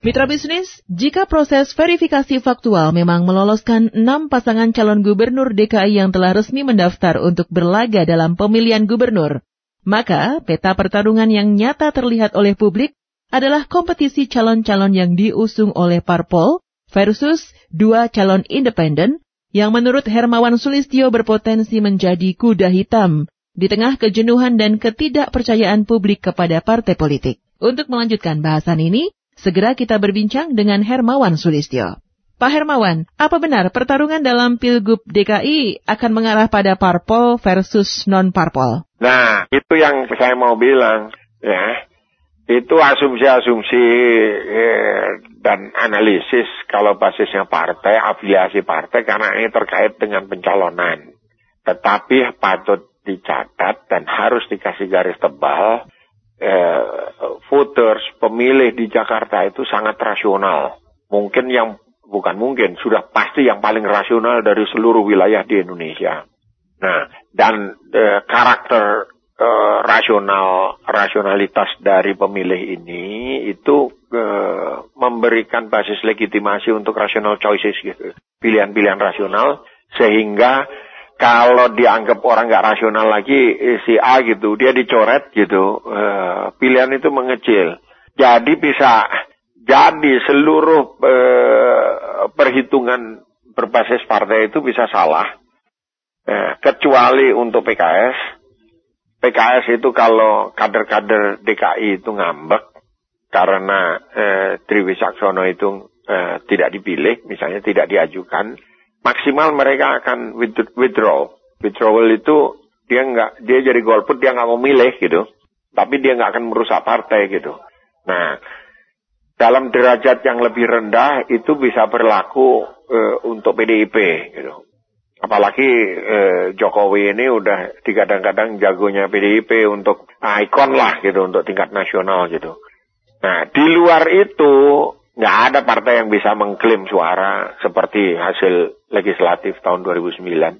Mitra bisnis, jika proses verifikasi faktual memang meloloskan enam pasangan calon gubernur DKI yang telah resmi mendaftar untuk berlaga dalam pemilihan gubernur, maka peta pertarungan yang nyata terlihat oleh publik adalah kompetisi calon-calon yang diusung oleh parpol versus dua calon independen yang menurut Hermawan Sulistyo berpotensi menjadi kuda hitam di tengah kejenuhan dan ketidakpercayaan publik kepada partai politik. Untuk melanjutkan bahasan ini, Segera kita berbincang dengan Hermawan Sulistyo. Pak Hermawan, apa benar pertarungan dalam Pilgub DKI akan mengarah pada parpol versus non-parpol? Nah, itu yang saya mau bilang, ya. Itu asumsi-asumsi eh, dan analisis kalau basisnya partai, afiliasi partai, karena ini terkait dengan pencalonan. Tetapi patut dicatat dan harus dikasih garis tebal, eh, pemilih di Jakarta itu sangat rasional. Mungkin yang bukan mungkin, sudah pasti yang paling rasional dari seluruh wilayah di Indonesia. Nah, dan eh, karakter eh, rasional rasionalitas dari pemilih ini itu eh, memberikan basis legitimasi untuk rational choices gitu. Pilihan-pilihan rasional sehingga kalau dianggap orang nggak rasional lagi si A gitu, dia dicoret gitu, uh, pilihan itu mengecil. Jadi bisa jadi seluruh uh, perhitungan berbasis partai itu bisa salah, uh, kecuali untuk PKS. PKS itu kalau kader-kader DKI itu ngambek karena eh, Triwisaksono itu eh, tidak dipilih, misalnya tidak diajukan, maksimal mereka akan withdraw. Withdrawal itu dia nggak dia jadi golput dia nggak mau milih gitu, tapi dia nggak akan merusak partai gitu. Dalam derajat yang lebih rendah itu bisa berlaku uh, untuk PDIP gitu. Apalagi eh, Jokowi ini udah kadang-kadang jagonya PDIP untuk ikon lah gitu untuk tingkat nasional gitu. Nah di luar itu nggak ada partai yang bisa mengklaim suara seperti hasil legislatif tahun 2009. Hmm.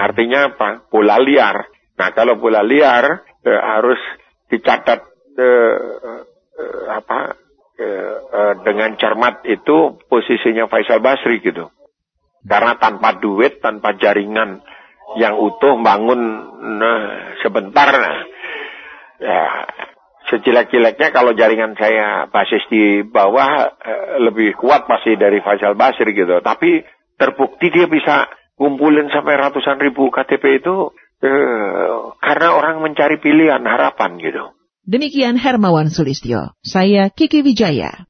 Artinya apa? Bola liar. Nah kalau bola liar eh, harus dicatat eh, apa dengan cermat itu posisinya Faisal Basri gitu. Karena tanpa duit, tanpa jaringan yang utuh bangun nah, sebentar nah, ya sejelek-jeleknya kalau jaringan saya basis di bawah eh, lebih kuat pasti dari Faisal Basri gitu. Tapi terbukti dia bisa kumpulin sampai ratusan ribu KTP itu eh, karena orang mencari pilihan harapan gitu. Demikian Hermawan Sulistyo. Saya Kiki Wijaya.